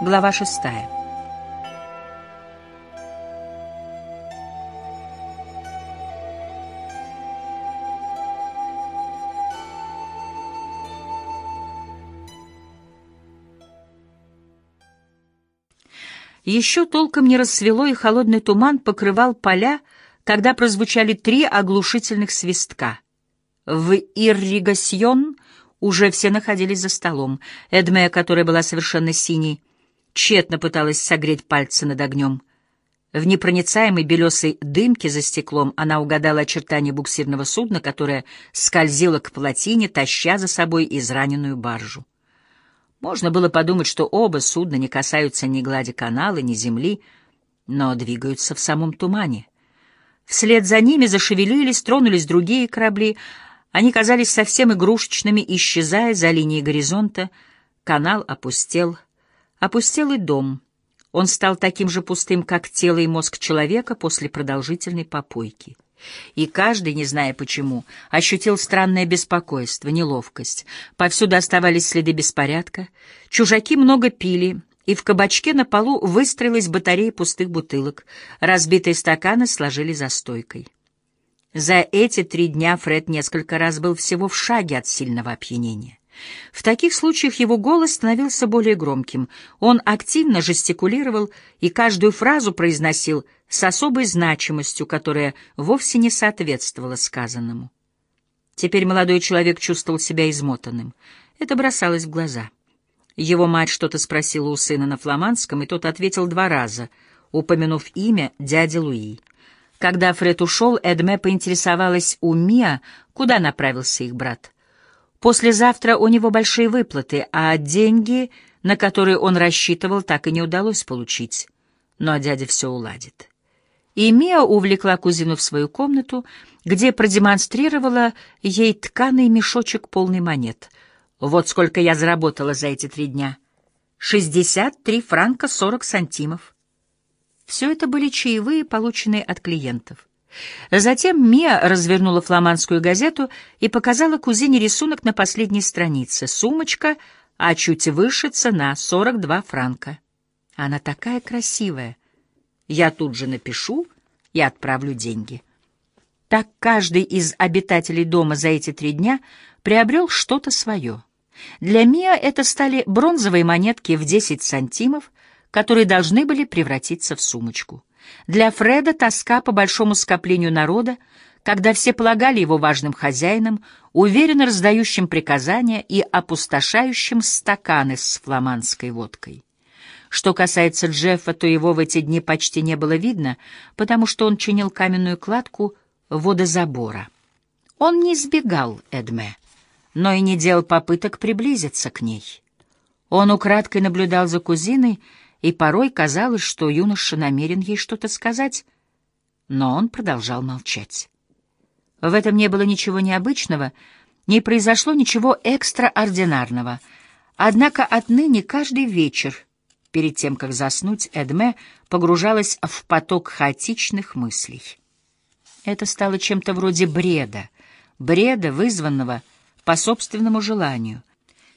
Глава шестая. Еще толком не рассвело, и холодный туман покрывал поля, когда прозвучали три оглушительных свистка. В ирригасьон уже все находились за столом. Эдме, которая была совершенно синей, тщетно пыталась согреть пальцы над огнем. В непроницаемой белесой дымке за стеклом она угадала очертания буксирного судна, которое скользило к плотине, таща за собой израненную баржу. Можно было подумать, что оба судна не касаются ни глади канала, ни земли, но двигаются в самом тумане. Вслед за ними зашевелились, тронулись другие корабли. Они казались совсем игрушечными, исчезая за линией горизонта. Канал опустел — Опустел и дом. Он стал таким же пустым, как тело и мозг человека после продолжительной попойки. И каждый, не зная почему, ощутил странное беспокойство, неловкость. Повсюду оставались следы беспорядка. Чужаки много пили, и в кабачке на полу выстроилась батарея пустых бутылок. Разбитые стаканы сложили за стойкой. За эти три дня Фред несколько раз был всего в шаге от сильного опьянения. В таких случаях его голос становился более громким. Он активно жестикулировал и каждую фразу произносил с особой значимостью, которая вовсе не соответствовала сказанному. Теперь молодой человек чувствовал себя измотанным. Это бросалось в глаза. Его мать что-то спросила у сына на фламандском, и тот ответил два раза, упомянув имя дяди Луи. Когда Фред ушел, Эдме поинтересовалась у Миа, куда направился их брат — Послезавтра у него большие выплаты, а деньги, на которые он рассчитывал, так и не удалось получить. Но дядя все уладит. И Мия увлекла кузину в свою комнату, где продемонстрировала ей тканый мешочек полный монет. Вот сколько я заработала за эти три дня. Шестьдесят три франка сорок сантимов. Все это были чаевые, полученные от клиентов. Затем Мия развернула фламандскую газету и показала кузине рисунок на последней странице. Сумочка, а чуть выше цена — 42 франка. Она такая красивая. Я тут же напишу и отправлю деньги. Так каждый из обитателей дома за эти три дня приобрел что-то свое. Для Мия это стали бронзовые монетки в 10 сантимов, которые должны были превратиться в сумочку. Для Фреда тоска по большому скоплению народа, когда все полагали его важным хозяином, уверенно раздающим приказания и опустошающим стаканы с фламандской водкой. Что касается Джеффа, то его в эти дни почти не было видно, потому что он чинил каменную кладку водозабора. Он не избегал Эдме, но и не делал попыток приблизиться к ней. Он украдкой наблюдал за кузиной, и порой казалось, что юноша намерен ей что-то сказать, но он продолжал молчать. В этом не было ничего необычного, не произошло ничего экстраординарного, однако отныне каждый вечер, перед тем, как заснуть, Эдме погружалась в поток хаотичных мыслей. Это стало чем-то вроде бреда, бреда, вызванного по собственному желанию,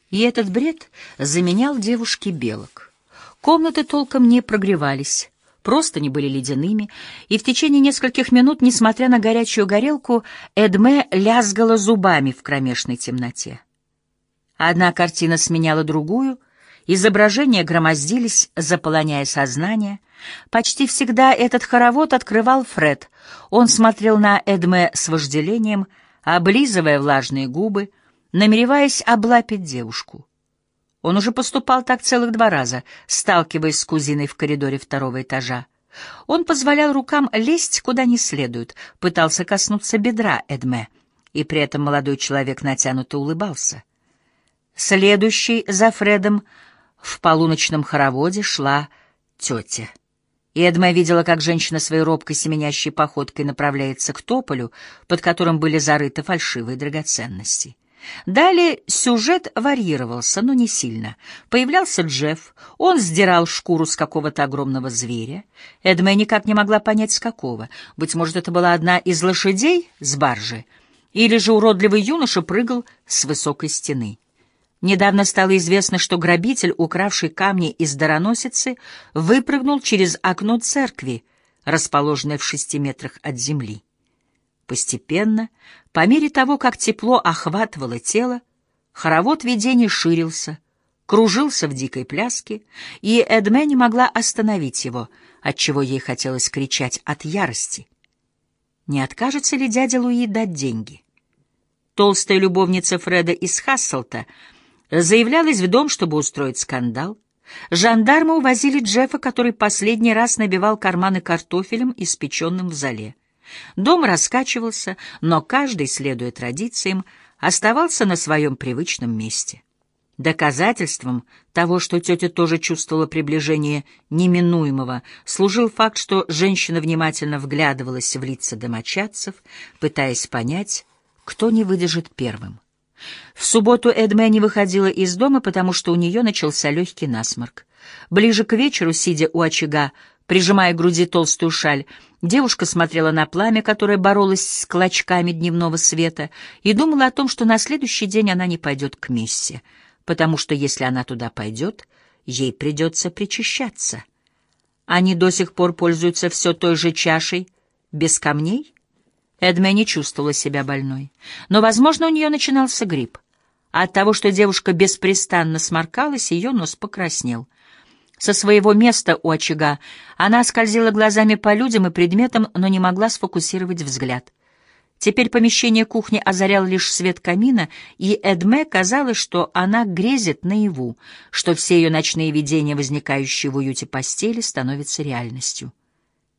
и этот бред заменял девушке белок. Комнаты толком не прогревались, просто не были ледяными, и в течение нескольких минут, несмотря на горячую горелку, Эдме лязгала зубами в кромешной темноте. Одна картина сменяла другую, изображения громоздились, заполоняя сознание. Почти всегда этот хоровод открывал Фред. Он смотрел на Эдме с вожделением, облизывая влажные губы, намереваясь облапить девушку. Он уже поступал так целых два раза, сталкиваясь с кузиной в коридоре второго этажа. Он позволял рукам лезть куда не следует, пытался коснуться бедра Эдме, и при этом молодой человек натянуто улыбался. Следующий за Фредом в полуночном хороводе шла тетя. И Эдме видела, как женщина своей робкой семенящей походкой направляется к тополю, под которым были зарыты фальшивые драгоценности. Далее сюжет варьировался, но не сильно. Появлялся Джефф, он сдирал шкуру с какого-то огромного зверя. Эдме никак не могла понять, с какого. Быть может, это была одна из лошадей с баржи, или же уродливый юноша прыгал с высокой стены. Недавно стало известно, что грабитель, укравший камни из дароносицы, выпрыгнул через окно церкви, расположенное в шести метрах от земли. Постепенно, по мере того, как тепло охватывало тело, хоровод видений ширился, кружился в дикой пляске, и Эдме не могла остановить его, отчего ей хотелось кричать от ярости. Не откажется ли дядя Луи дать деньги? Толстая любовница Фреда из Хасселта заявлялась в дом, чтобы устроить скандал. Жандармы увозили Джеффа, который последний раз набивал карманы картофелем, испеченным в зале. Дом раскачивался, но каждый, следуя традициям, оставался на своем привычном месте. Доказательством того, что тетя тоже чувствовала приближение неминуемого, служил факт, что женщина внимательно вглядывалась в лица домочадцев, пытаясь понять, кто не выдержит первым. В субботу Эдме не выходила из дома, потому что у нее начался легкий насморк. Ближе к вечеру, сидя у очага, прижимая к груди толстую шаль, девушка смотрела на пламя, которое боролось с клочками дневного света, и думала о том, что на следующий день она не пойдет к мессе — потому что если она туда пойдет, ей придется причащаться. Они до сих пор пользуются все той же чашей, без камней? Эдме не чувствовала себя больной. Но, возможно, у нее начинался грипп. А от того, что девушка беспрестанно сморкалась, ее нос покраснел. Со своего места у очага она скользила глазами по людям и предметам, но не могла сфокусировать взгляд. Теперь помещение кухни озарял лишь свет камина, и Эдме казалось, что она грезит наяву, что все ее ночные видения, возникающие в уюте постели, становятся реальностью.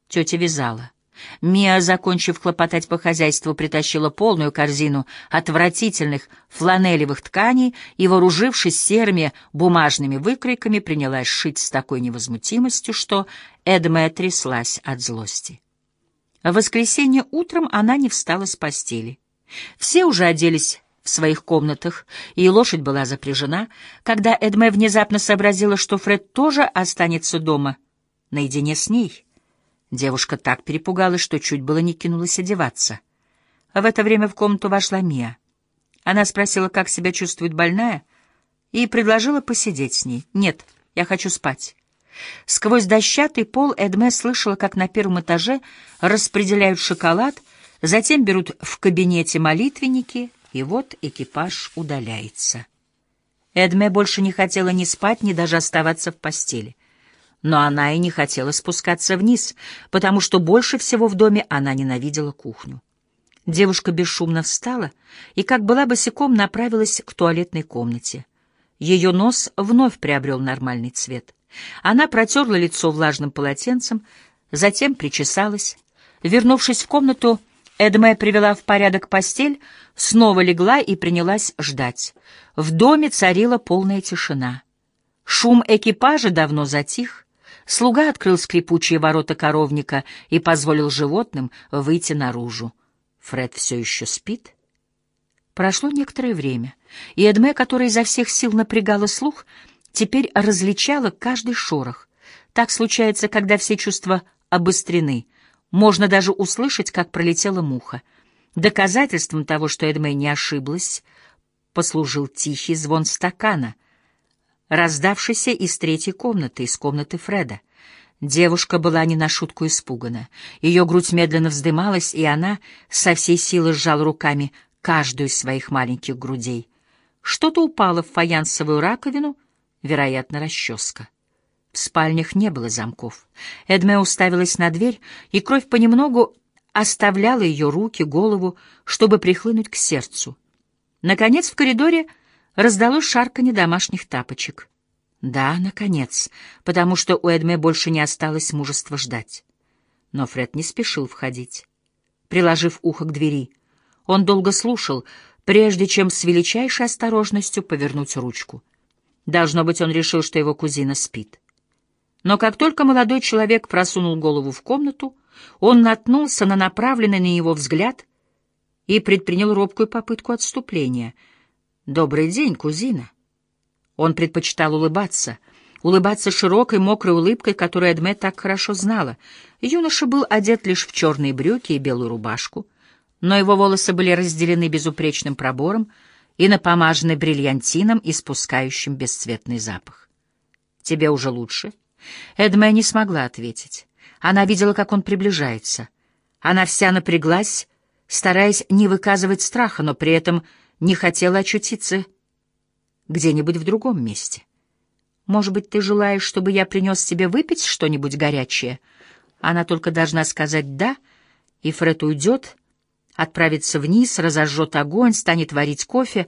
Тетя вязала. Мия, закончив хлопотать по хозяйству, притащила полную корзину отвратительных фланелевых тканей и, вооружившись серыми бумажными выкройками, принялась шить с такой невозмутимостью, что Эдме тряслась от злости. В воскресенье утром она не встала с постели. Все уже оделись в своих комнатах, и лошадь была запряжена, когда Эдме внезапно сообразила, что Фред тоже останется дома, наедине с ней. Девушка так перепугалась, что чуть было не кинулась одеваться. А в это время в комнату вошла Мия. Она спросила, как себя чувствует больная, и предложила посидеть с ней. «Нет, я хочу спать». Сквозь дощатый пол Эдме слышала, как на первом этаже распределяют шоколад, затем берут в кабинете молитвенники, и вот экипаж удаляется. Эдме больше не хотела ни спать, ни даже оставаться в постели. Но она и не хотела спускаться вниз, потому что больше всего в доме она ненавидела кухню. Девушка бесшумно встала и, как была босиком, направилась к туалетной комнате. Ее нос вновь приобрел нормальный цвет. Она протерла лицо влажным полотенцем, затем причесалась. Вернувшись в комнату, Эдме привела в порядок постель, снова легла и принялась ждать. В доме царила полная тишина. Шум экипажа давно затих. Слуга открыл скрипучие ворота коровника и позволил животным выйти наружу. Фред все еще спит? Прошло некоторое время, и Эдме, которая изо всех сил напрягала слух, — теперь различала каждый шорох. Так случается, когда все чувства обострены. Можно даже услышать, как пролетела муха. Доказательством того, что Эдмей не ошиблась, послужил тихий звон стакана, раздавшийся из третьей комнаты, из комнаты Фреда. Девушка была не на шутку испугана. Ее грудь медленно вздымалась, и она со всей силы сжала руками каждую из своих маленьких грудей. Что-то упало в фаянсовую раковину, вероятно, расческа. В спальнях не было замков. Эдме уставилась на дверь, и кровь понемногу оставляла ее руки, голову, чтобы прихлынуть к сердцу. Наконец в коридоре раздалось шарканье домашних тапочек. Да, наконец, потому что у Эдме больше не осталось мужества ждать. Но Фред не спешил входить. Приложив ухо к двери, он долго слушал, прежде чем с величайшей осторожностью повернуть ручку. Должно быть, он решил, что его кузина спит. Но как только молодой человек просунул голову в комнату, он наткнулся на направленный на него взгляд и предпринял робкую попытку отступления. «Добрый день, кузина!» Он предпочитал улыбаться, улыбаться широкой, мокрой улыбкой, которую Эдме так хорошо знала. Юноша был одет лишь в черные брюки и белую рубашку, но его волосы были разделены безупречным пробором, и напомаженный бриллиантином, испускающим бесцветный запах. «Тебе уже лучше?» Эдме не смогла ответить. Она видела, как он приближается. Она вся напряглась, стараясь не выказывать страха, но при этом не хотела очутиться где-нибудь в другом месте. «Может быть, ты желаешь, чтобы я принес тебе выпить что-нибудь горячее?» Она только должна сказать «да», и Фред уйдет, отправится вниз, разожжет огонь, станет варить кофе,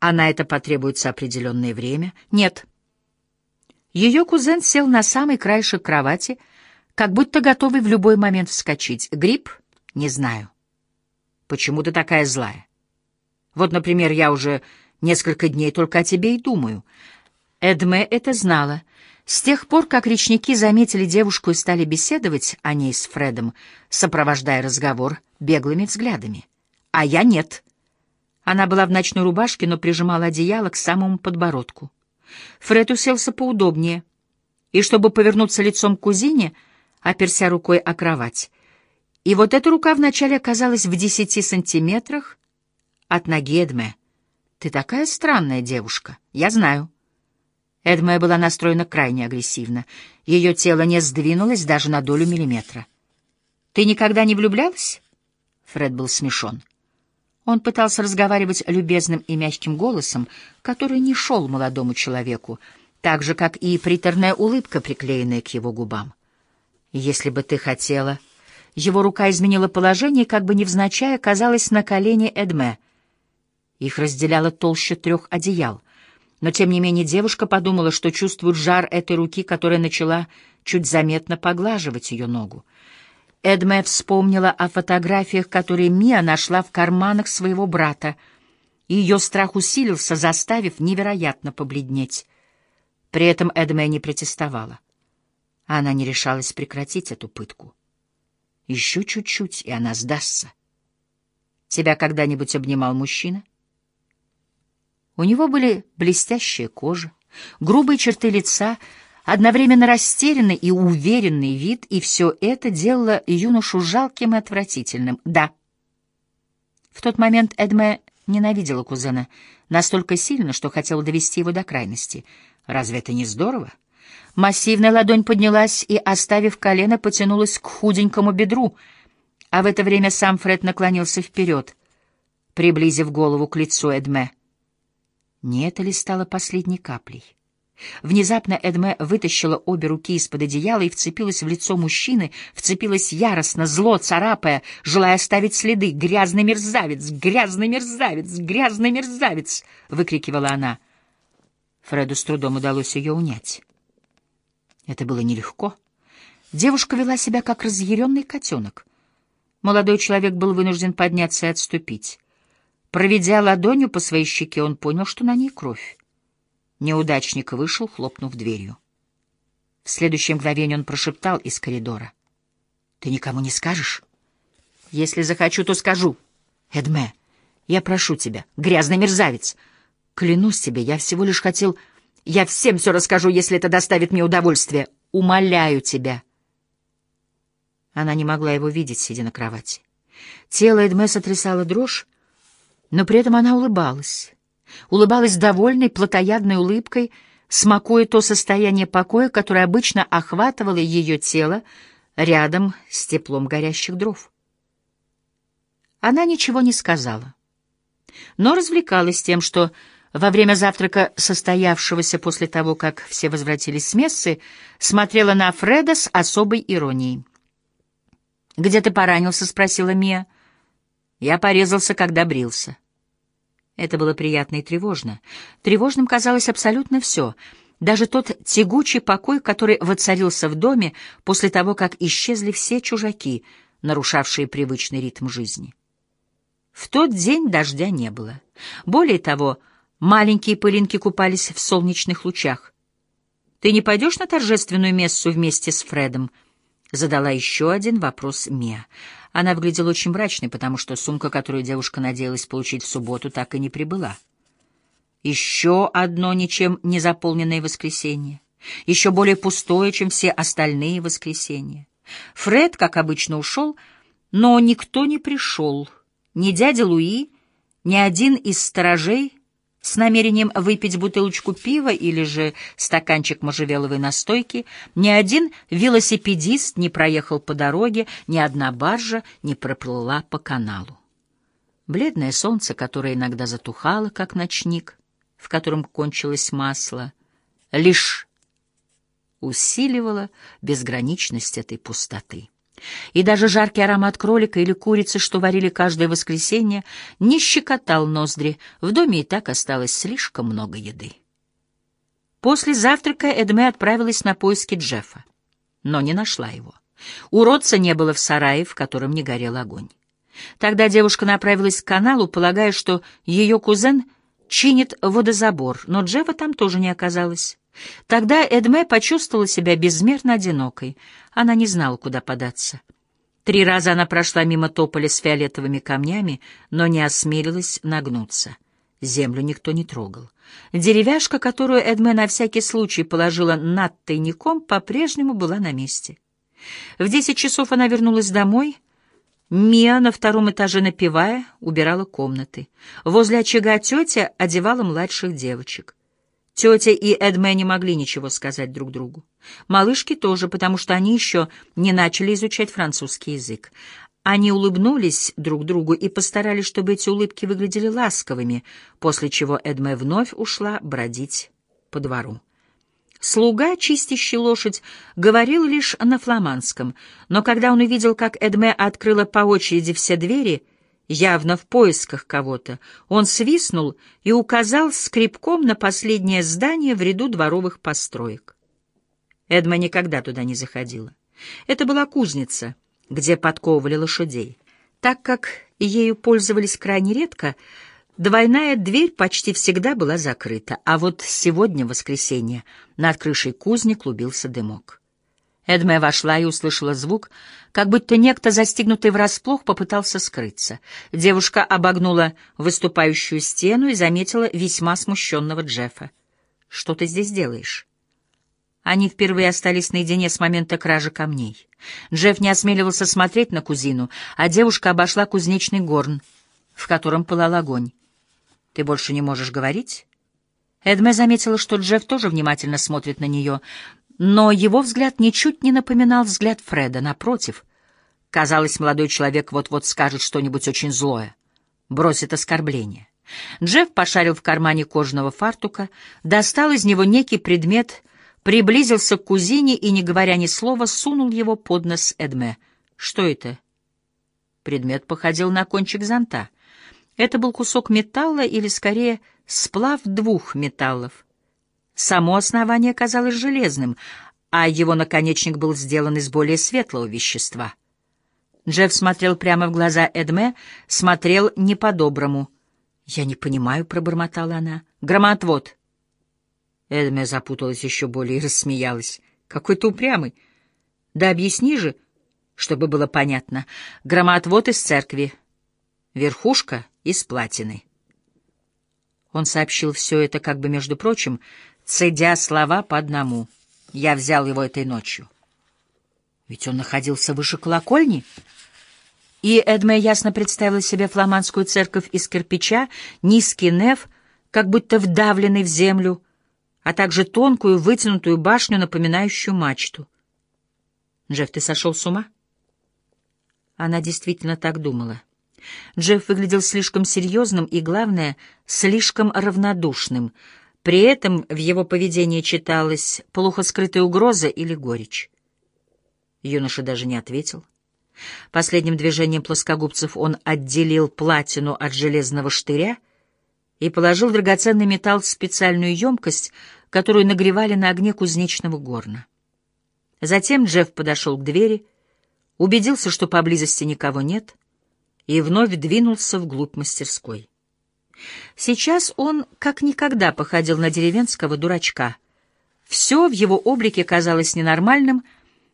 а на это потребуется определенное время. Нет. Ее кузен сел на самый краешек кровати, как будто готовый в любой момент вскочить. Грипп? Не знаю. Почему ты такая злая? Вот, например, я уже несколько дней только о тебе и думаю. Эдме это знала. С тех пор, как речники заметили девушку и стали беседовать о ней с Фредом, сопровождая разговор беглыми взглядами. А я нет. Она была в ночной рубашке, но прижимала одеяло к самому подбородку. Фред уселся поудобнее, и, чтобы повернуться лицом к кузине, оперся рукой о кровать. И вот эта рука вначале оказалась в десяти сантиметрах от ноги Эдме. «Ты такая странная девушка, я знаю». Эдме была настроена крайне агрессивно. Ее тело не сдвинулось даже на долю миллиметра. «Ты никогда не влюблялась?» Фред был смешон. Он пытался разговаривать любезным и мягким голосом, который не шел молодому человеку, так же, как и приторная улыбка, приклеенная к его губам. «Если бы ты хотела...» Его рука изменила положение, как бы невзначай оказалась на колене Эдме. Их разделяло толще трех одеял. Но, тем не менее, девушка подумала, что чувствует жар этой руки, которая начала чуть заметно поглаживать ее ногу. Эдме вспомнила о фотографиях, которые Мия нашла в карманах своего брата, и ее страх усилился, заставив невероятно побледнеть. При этом Эдме не протестовала. Она не решалась прекратить эту пытку. Еще чуть-чуть, и она сдастся. Тебя когда-нибудь обнимал мужчина? У него были блестящая кожа, грубые черты лица, одновременно растерянный и уверенный вид, и все это делало юношу жалким и отвратительным. Да. В тот момент Эдме ненавидела кузена настолько сильно, что хотела довести его до крайности. Разве это не здорово? Массивная ладонь поднялась и, оставив колено, потянулась к худенькому бедру, а в это время сам Фред наклонился вперед, приблизив голову к лицу Эдме. Не это ли стало последней каплей? Внезапно Эдме вытащила обе руки из-под одеяла и вцепилась в лицо мужчины, вцепилась яростно, зло, царапая, желая оставить следы. «Грязный мерзавец! Грязный мерзавец! Грязный мерзавец!» — выкрикивала она. Фреду с трудом удалось ее унять. Это было нелегко. Девушка вела себя как разъяренный котенок. Молодой человек был вынужден подняться и отступить. Проведя ладонью по своей щеке, он понял, что на ней кровь. Неудачник вышел, хлопнув дверью. В следующее мгновение он прошептал из коридора. — Ты никому не скажешь? — Если захочу, то скажу. — Эдме, я прошу тебя, грязный мерзавец. Клянусь тебе, я всего лишь хотел... Я всем все расскажу, если это доставит мне удовольствие. Умоляю тебя. Она не могла его видеть, сидя на кровати. Тело Эдме сотрясало дрожь, но при этом она улыбалась. Улыбалась довольной, плотоядной улыбкой, смакуя то состояние покоя, которое обычно охватывало ее тело рядом с теплом горящих дров. Она ничего не сказала, но развлекалась тем, что во время завтрака, состоявшегося после того, как все возвратились с мессы, смотрела на Фреда с особой иронией. «Где ты поранился?» — спросила Мия. «Я порезался, когда брился». Это было приятно и тревожно. Тревожным казалось абсолютно все, даже тот тягучий покой, который воцарился в доме после того, как исчезли все чужаки, нарушавшие привычный ритм жизни. В тот день дождя не было. Более того, Маленькие пылинки купались в солнечных лучах. «Ты не пойдешь на торжественную мессу вместе с Фредом?» Задала еще один вопрос Мия. Она выглядела очень мрачной, потому что сумка, которую девушка надеялась получить в субботу, так и не прибыла. Еще одно ничем не заполненное воскресенье. Еще более пустое, чем все остальные воскресенья. Фред, как обычно, ушел, но никто не пришел. Ни дядя Луи, Ни один из сторожей с намерением выпить бутылочку пива или же стаканчик можжевеловой настойки, ни один велосипедист не проехал по дороге, ни одна баржа не проплыла по каналу. Бледное солнце, которое иногда затухало, как ночник, в котором кончилось масло, лишь усиливало безграничность этой пустоты. И даже жаркий аромат кролика или курицы, что варили каждое воскресенье, не щекотал ноздри. В доме и так осталось слишком много еды. После завтрака Эдме отправилась на поиски Джеффа, но не нашла его. Уродца не было в сарае, в котором не горел огонь. Тогда девушка направилась к каналу, полагая, что ее кузен чинит водозабор, но Джеффа там тоже не оказалось. Тогда Эдме почувствовала себя безмерно одинокой. Она не знала, куда податься. Три раза она прошла мимо тополя с фиолетовыми камнями, но не осмелилась нагнуться. Землю никто не трогал. Деревяшка, которую Эдме на всякий случай положила над тайником, по-прежнему была на месте. В десять часов она вернулась домой. Мия на втором этаже напевая убирала комнаты. Возле очага тетя одевала младших девочек. Тетя и Эдме не могли ничего сказать друг другу. Малышки тоже, потому что они еще не начали изучать французский язык. Они улыбнулись друг другу и постарались, чтобы эти улыбки выглядели ласковыми, после чего Эдме вновь ушла бродить по двору. Слуга, чистящий лошадь, говорил лишь на фламандском, но когда он увидел, как Эдме открыла по очереди все двери — явно в поисках кого-то, он свистнул и указал скребком на последнее здание в ряду дворовых построек. Эдма никогда туда не заходила. Это была кузница, где подковывали лошадей. Так как ею пользовались крайне редко, двойная дверь почти всегда была закрыта, а вот сегодня, воскресенье, над крышей кузни клубился дымок. Эдме вошла и услышала звук, как будто некто, застигнутый врасплох, попытался скрыться. Девушка обогнула выступающую стену и заметила весьма смущенного Джеффа. «Что ты здесь делаешь?» Они впервые остались наедине с момента кражи камней. Джефф не осмеливался смотреть на кузину, а девушка обошла кузнечный горн, в котором пылал огонь. «Ты больше не можешь говорить?» Эдме заметила, что Джефф тоже внимательно смотрит на нее, но его взгляд ничуть не напоминал взгляд Фреда, напротив. Казалось, молодой человек вот-вот скажет что-нибудь очень злое, бросит оскорбление. Джефф пошарил в кармане кожаного фартука, достал из него некий предмет, приблизился к кузине и, не говоря ни слова, сунул его под нос Эдме. «Что это?» Предмет походил на кончик зонта. Это был кусок металла или, скорее, сплав двух металлов. Само основание казалось железным, а его наконечник был сделан из более светлого вещества. Джефф смотрел прямо в глаза Эдме, смотрел не по-доброму. «Я не понимаю», — пробормотала она. «Громоотвод». Эдме запуталась еще более и рассмеялась. «Какой ты упрямый! Да объясни же, чтобы было понятно. Громоотвод из церкви, верхушка из платины». Он сообщил все это как бы между прочим, цедя слова по одному. Я взял его этой ночью. Ведь он находился выше колокольни. И Эдме ясно представила себе фламандскую церковь из кирпича, низкий неф, как будто вдавленный в землю, а также тонкую вытянутую башню, напоминающую мачту. «Джефф, ты сошел с ума?» Она действительно так думала. Джефф выглядел слишком серьезным и, главное, слишком равнодушным — при этом в его поведении читалась плохо скрытая угроза или горечь. Юноша даже не ответил. Последним движением плоскогубцев он отделил платину от железного штыря и положил драгоценный металл в специальную емкость, которую нагревали на огне кузнечного горна. Затем Джефф подошел к двери, убедился, что поблизости никого нет, и вновь двинулся вглубь мастерской. Сейчас он как никогда походил на деревенского дурачка. Все в его облике казалось ненормальным,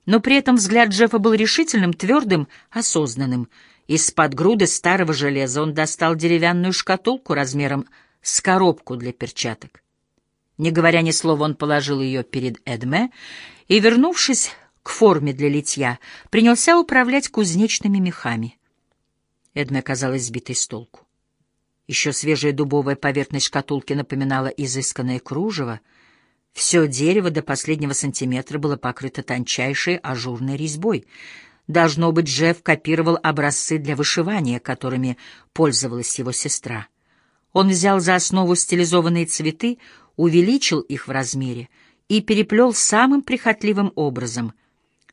но при этом взгляд Джеффа был решительным, твердым, осознанным. Из-под груды старого железа он достал деревянную шкатулку размером с коробку для перчаток. Не говоря ни слова, он положил ее перед Эдме и, вернувшись к форме для литья, принялся управлять кузнечными мехами. Эдме казалась сбитой с толку. Еще свежая дубовая поверхность шкатулки напоминала изысканное кружево. Все дерево до последнего сантиметра было покрыто тончайшей ажурной резьбой. Должно быть, Джефф копировал образцы для вышивания, которыми пользовалась его сестра. Он взял за основу стилизованные цветы, увеличил их в размере и переплел самым прихотливым образом.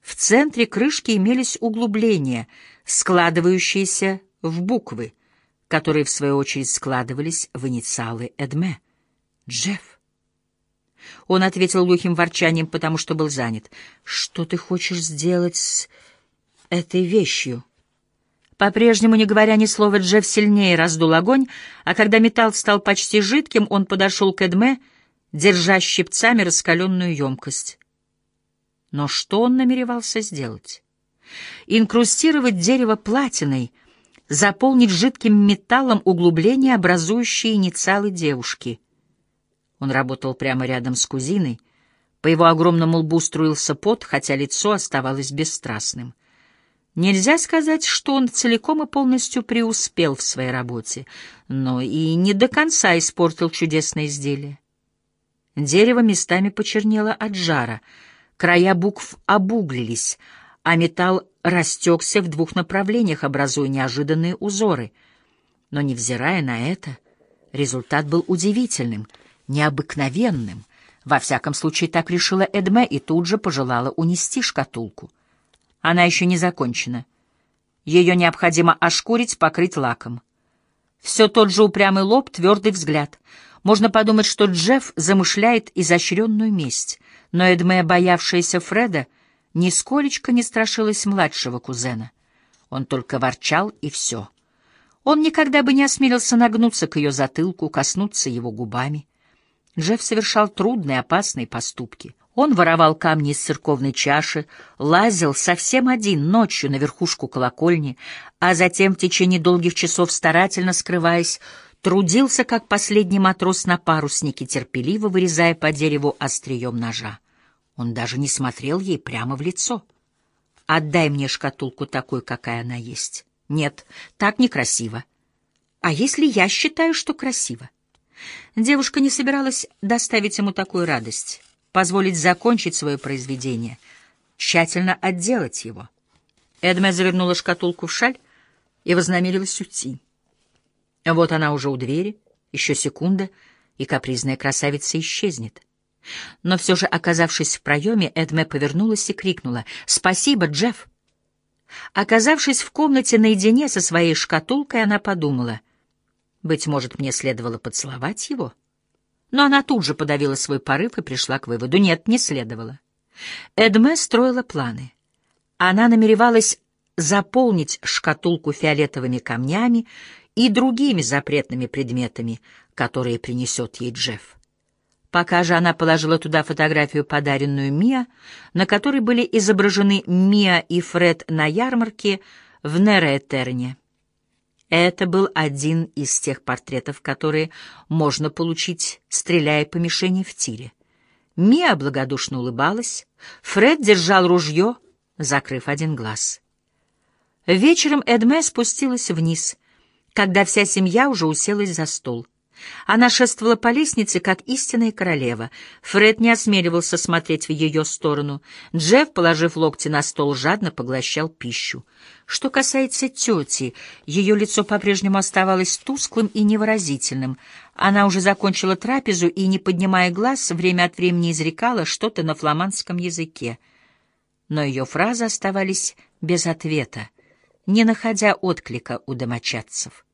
В центре крышки имелись углубления, складывающиеся в буквы, которые, в свою очередь, складывались в инициалы Эдме. «Джефф». Он ответил глухим ворчанием, потому что был занят. «Что ты хочешь сделать с этой вещью?» По-прежнему, не говоря ни слова, Джефф сильнее раздул огонь, а когда металл стал почти жидким, он подошел к Эдме, держа щипцами раскаленную емкость. Но что он намеревался сделать? Инкрустировать дерево платиной, заполнить жидким металлом углубления, образующие инициалы девушки. Он работал прямо рядом с кузиной. По его огромному лбу струился пот, хотя лицо оставалось бесстрастным. Нельзя сказать, что он целиком и полностью преуспел в своей работе, но и не до конца испортил чудесное изделие. Дерево местами почернело от жара, края букв обуглились, а металл растекся в двух направлениях, образуя неожиданные узоры. Но, невзирая на это, результат был удивительным, необыкновенным. Во всяком случае, так решила Эдме и тут же пожелала унести шкатулку. Она еще не закончена. Ее необходимо ошкурить, покрыть лаком. Все тот же упрямый лоб, твердый взгляд. Можно подумать, что Джефф замышляет изощренную месть, но Эдме, боявшаяся Фреда, нисколечко не страшилась младшего кузена. Он только ворчал, и все. Он никогда бы не осмелился нагнуться к ее затылку, коснуться его губами. Джефф совершал трудные, опасные поступки. Он воровал камни из церковной чаши, лазил совсем один ночью на верхушку колокольни, а затем в течение долгих часов, старательно скрываясь, трудился, как последний матрос на паруснике, терпеливо вырезая по дереву острием ножа. Он даже не смотрел ей прямо в лицо. «Отдай мне шкатулку такой, какая она есть». «Нет, так некрасиво». «А если я считаю, что красиво?» Девушка не собиралась доставить ему такую радость позволить закончить свое произведение, тщательно отделать его. Эдме завернула шкатулку в шаль и вознамерилась уйти. Вот она уже у двери, еще секунда, и капризная красавица исчезнет. Но все же, оказавшись в проеме, Эдме повернулась и крикнула «Спасибо, Джефф!». Оказавшись в комнате наедине со своей шкатулкой, она подумала, «Быть может, мне следовало поцеловать его?» Но она тут же подавила свой порыв и пришла к выводу. Нет, не следовало. Эдме строила планы. Она намеревалась заполнить шкатулку фиолетовыми камнями и другими запретными предметами, которые принесет ей Джефф. Пока же она положила туда фотографию, подаренную Миа, на которой были изображены Миа и Фред на ярмарке в Нереэтерне. Это был один из тех портретов, которые можно получить, стреляя по мишени в тире. Мия благодушно улыбалась, Фред держал ружье, закрыв один глаз. Вечером Эдме спустилась вниз, когда вся семья уже уселась за стол. Она шествовала по лестнице, как истинная королева. Фред не осмеливался смотреть в ее сторону. Джефф, положив локти на стол, жадно поглощал пищу. Что касается тети, ее лицо по-прежнему оставалось тусклым и невыразительным. Она уже закончила трапезу и, не поднимая глаз, время от времени изрекала что-то на фламандском языке. Но ее фразы оставались без ответа, не находя отклика у домочадцев.